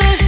good.